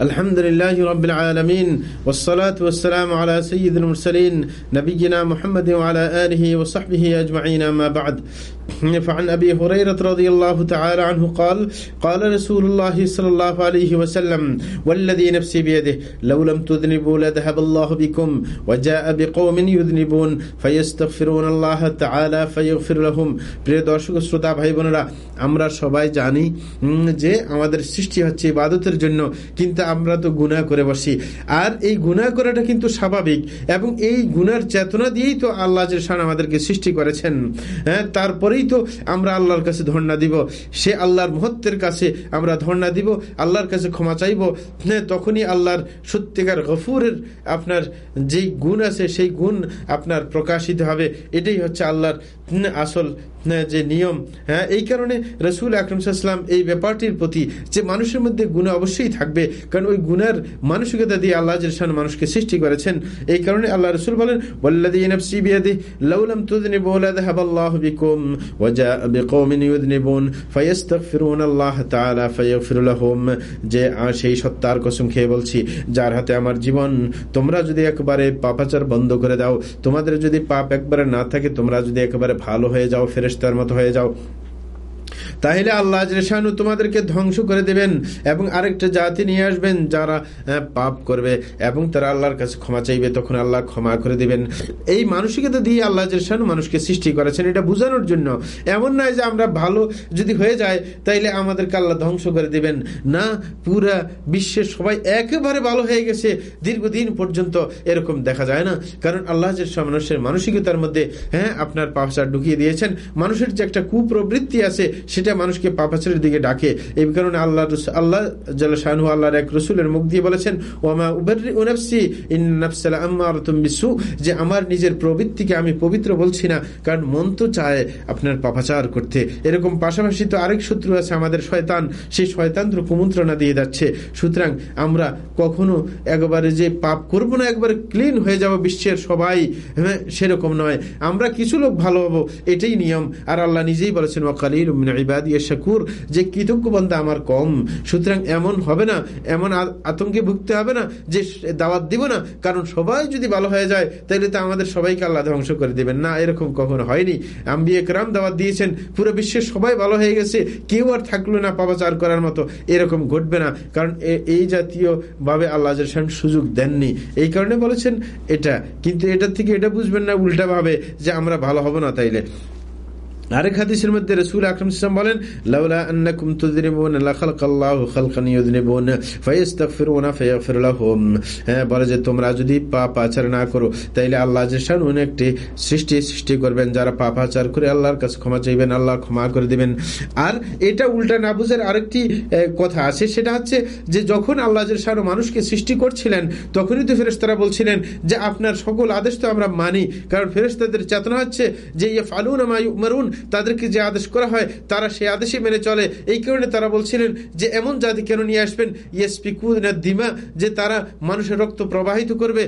الحمد لله رب العالمين والصلاة والسلام على سيد المرسلين نبينا محمد وعلى آله وصحبه أجمعين ما بعد فعن أبي هريرة رضي الله تعالى عنه قال قال رسول الله صلى الله عليه وسلم والذي نفسي بيده لو لم تذنبوا لذهب الله بكم وجاء بقوم يذنبون فيستغفرون الله تعالى فيغفر لهم প্রিয় দর্শক শ্রোতা ভাই বোনেরা আমরা সবাই জানি উম, যে আমাদের সৃষ্টি হচ্ছে ইবাদতের জন্য কিন্তু আমরা তো গুনাহ করে বসি। আর এই গুনাহ করাটা কিন্তু স্বাভাবিক এবং এই গুনার চেতনা দিয়েই তো আল্লাহ শান আমাদেরকে সৃষ্টি করেছেন। হ্যাঁ তারপরেই তো আমরা আল্লাহর কাছে ধর্ণা দিব। সে আল্লাহর মহত্বের কাছে আমরা ধর্ণা দিব আল্লাহর কাছে ক্ষমা চাইব। হ্যাঁ তখনই আল্লাহর সত্যিকার গফুরের আপনার যেই গুণ আছে সেই গুণ আপনার প্রকাশিত হবে। এটাই হচ্ছে আল্লাহর আসল হ্যাঁ, যে নিয়ম হ্যাঁ এই কারণে রসুল আকরম এই ব্যাপারটির প্রতি যে মানুষের মধ্যে গুণ অবশ্যই থাকবে কারণ ওই গুণের মানসিকতা দিয়ে আল্লাহ জলশান মানুষকে সৃষ্টি করেছেন। এই কারণে আল্লাহ রসুল বলেন ওয়াল্লাযী নাফসি বিয়াদি লাউ লাম তুযনিবু লাযাহাবা আল্লাহু বিকুম ওয়া জাআ বিকওমিন ফায়াস্তাগফিরুন আল্লাহ তাআলা ফায়াগফির লাহুম। যে আ, সেই সত্তার কসম খেয়ে বলছি যার হাতে আমার জীবন তোমরা যদি একবারে পাপাচার বন্ধ করে দাও তোমাদের যদি পাপ একবারে না থাকে তোমরা যদি একেবারে ভালো হয়ে যাও ফেরেশতার মতো হয়ে যাও। তাহলে আল্লাহ রেশানু তোমাদেরকে ধ্বংস করে দেবেন এবং আরেকটা জাতি নিয়ে আসবেন যারা পাপ করবে এবং তারা আল্লাহর কাছে ক্ষমা চাইবে, তখন আল্লাহ ক্ষমা করে দিবেন। এই মানসিকতা দিয়ে আল্লাহ রেশানু মানুষকে সৃষ্টি করেছেন, এটা বোঝানোর জন্য। এমন নয় যে আমরা ভালো যদি হয়ে যায় তাইলে আমাদেরকে আল্লাহ ধ্বংস করে দিবেন। না, পুরা বিশ্বের সবাই একেবারে ভালো হয়ে গেছে, দীর্ঘদিন পর্যন্ত এরকম দেখা যায় না। কারণ আল্লাহ মানুষের মানসিকতার মধ্যে হ্যাঁ আপনার পাপাচার ঢুকিয়ে দিয়েছেন। মানুষের যে একটা কুপ্রবৃত্তি আছে সেটা মানুষকে পাপাচারের দিকে ডাকে। এই কারণে আল্লাহ আল্লাহ শাহু আল্লাহর এক রসুলের মুখ দিয়ে বলেছেন ওমা উবারি যে আমার নিজের প্রবৃত্তিকে আমি পবিত্র বলছি না, কারণ মন তো চায় আপনার পাপাচার করতে। এরকম পাশাপাশি তো আরেক শত্রু আছে আমাদের শয়তান, সেই শয়তান তো কুমন্ত্রণা দিয়ে যাচ্ছে। সুতরাং আমরা কখনো একবারে যে পাপ করব না, একবারে ক্লিন হয়ে যাব বিশ্বের সবাই। হ্যাঁ সেরকম নয়। আমরা কিছু লোক ভালো হব, এটাই নিয়ম। আর আল্লাহ নিজেই বলেছেন ওয়াকালিল শাকুর, যে কৃতজ্ঞ বন্ধা আমার কম, সুতরাং এমন হবে না, এমন আতঙ্কে ভুগতে হবে না, যে দাওয়াত দিব না, কারণ সবাই যদি ভালো হয়ে যায় তাহলে তো আমাদের সবাইকে আল্লাহ ধ্বংস করে দিবেন। না, এরকম কখনো হয়নি। আম্বি একরাম দাওয়াত দিয়েছেন, পুরো বিশ্বের সবাই ভালো হয়ে গেছে, কেউ আর থাকল না পাপাচার করার মতো, এরকম ঘটবে না, কারণ এই জাতীয় ভাবে আল্লাহ সুযোগ দেননি। এই কারণে বলেছেন এটা, কিন্তু এটার থেকে এটা বুঝবেন না উল্টা ভাবে যে আমরা ভালো হব না তাইলে। আরেক হাদিসের মধ্যে রসুল আকরম ইসলাম বলেন, লাউলা আন্নাকুম তুযনিবুন লাখালকাল্লাহু খালকান ইউযনিবুন ফায়াস্তাগফিরুনা ফায়াগফির লাহুম হ্যাঁ বলে যে তোমরা যদি পাপ আচার না করো, তাইলে আল্লাহ জেশান উনি একটি সৃষ্টি সৃষ্টি করবেন, যারা পাপ আচার করে আল্লাহর কাছে ক্ষমা চাইবেন, আল্লাহ ক্ষমা করে দিবেন। আর এটা উল্টা না বুঝের আরেকটি কথা আছে, সেটা হচ্ছে যে যখন আল্লাহ জেশান মানুষকে সৃষ্টি করছিলেন, তখনই তো ফেরেশতারা বলছিলেন যে আপনার সকল আদেশ তো আমরা মানি, কারণ ফেরেশতাদের চেতনা হচ্ছে যে ইয়ে ফালুন মারুন তাদেরকে যে আদেশ করা হয়, তারা সেই আদেশই মেনে চলে। এই কারণে তারা বলছিলেন যে, এমন জাতি কেন নিয়ে আসবেন? দিমা যে তারা মানুষের রক্ত প্রবাহিত করবে।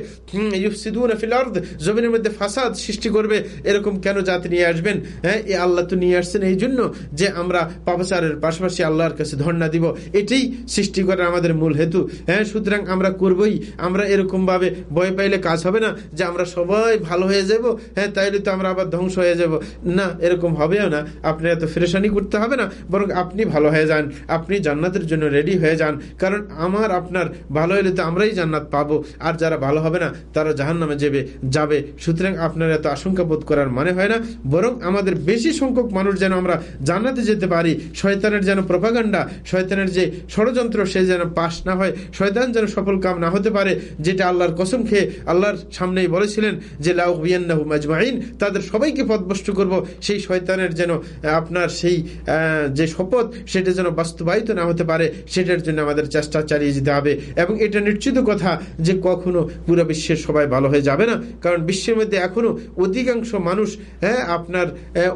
জমিনের মধ্যে ফাসাদ সৃষ্টি করবে। এরকম কেন জাতি নিয়ে আসবেন? হ্যাঁ এই আল্লাহ তো নিয়ে আসছেন এই জন্য যে আমরা পাপাচারের পাশাপাশি আল্লাহর কাছে ধর্ণা দিব। এটাই সৃষ্টি করার আমাদের মূল হেতু। হ্যাঁ সুতরাং আমরা করবই। আমরা এরকম ভাবে ভয় পাইলে কাজ হবে না যে আমরা সবাই ভালো হয়ে যাব। হ্যাঁ তাইলে তো আমরা আবার ধ্বংস হয়ে যাব। না, এরকম হবেও না। আপনার এত ফেরেশানি করতে হবে না, বরং আপনি ভালো হয়ে যান, আপনি জান্নাতের জন্য রেডি হয়ে যান। কারণ আমার, আপনার ভালো হলে তো আমরাই জান্নাত পাবো। আর যারা ভালো হবে না, তারা জাহান নামে যাবে যাবে। সুতরাং আপনার এত আশঙ্কা বোধ করার মানে হয় না। বরং আমাদের বেশি সংখ্যক মানুষ যেন আমরা জান্নাতে যেতে পারি। শয়তানের যেন প্রপাগান্ডা, শয়তানের যে ষড়যন্ত্র, সে যেন পাশ না হয়। শয়তান যেন সফল কাম না হতে পারে, যেটা আল্লাহর কসম খেয়ে আল্লাহর সামনেই বলেছিলেন যে লাউ বিয়ান্নাহু মাজমাইন তাদের সবাইকে পথভ্রষ্ট করব। সেই শয়তানের যেন আপনার সেই যে শপথ, সেটা যেন বাস্তবায়িত না হতে পারে, সেটার জন্য আমাদের চেষ্টা চালিয়ে যেতে হবে। এবং এটা নিশ্চিত কথা যে কখনো পুরো বিশ্বের সবাই ভালো হয়ে যাবে না। কারণ বিশ্বের মধ্যে এখনও অধিকাংশ মানুষ হ্যাঁ আপনার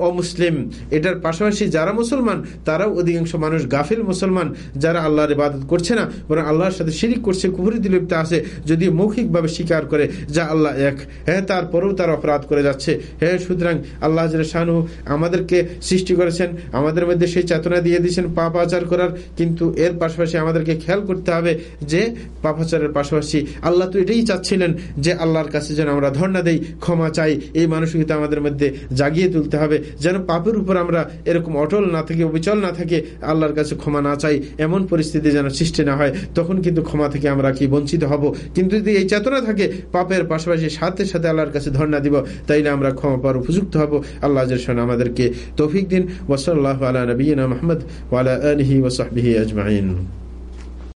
অমুসলিম। এটার পাশাপাশি যারা মুসলমান, তারাও অধিকাংশ মানুষ গাফিল মুসলমান, যারা আল্লাহর ইবাদত করছে না, বরং আল্লাহর সাথে শিরিক করছে কুহুরিতে লিপ্ত আছে, যদি মৌখিকভাবে স্বীকার করে যা আল্লাহ এক হ্যাঁ তারপরেও তার অপরাধ করে যাচ্ছে। হ্যাঁ সুতরাং আল্লাহ শাহু আমাদেরকে সৃষ্টি করেছেন, আমাদের মধ্যে সেই চেতনা দিয়ে দিয়েছেন পাপ আচার করার। কিন্তু এর পাশাপাশি আমাদেরকে খেয়াল করতে হবে যে পাপাচারের পাশাপাশি আল্লাহ তো এটাই চাচ্ছিলেন যে, আল্লাহর কাছে যেন আমরা ধর্ণা দেই, ক্ষমা চাই। এই মানসিকতা আমাদের মধ্যে জাগিয়ে তুলতে হবে। যেন পাপের উপর আমরা এরকম অটল না থাকে, অবিচল না থাকে আল্লাহর কাছে ক্ষমা না চাই, এমন পরিস্থিতি যেন সৃষ্টি না হয়, তখন কিন্তু ক্ষমা থেকে আমরা কি বঞ্চিত হব? কিন্তু যদি এই চেতনা থাকে, পাপের পাশাপাশি সাথে সাথে আল্লাহর কাছে ধর্ণা দিব, তাইলে আমরা ক্ষমা পাওয়ার উপযুক্ত হব। আল্লাহ کے توفیق دن وصلی اللہ علیہ نبینا محمد والا آلہ وصحبہ اجمعین۔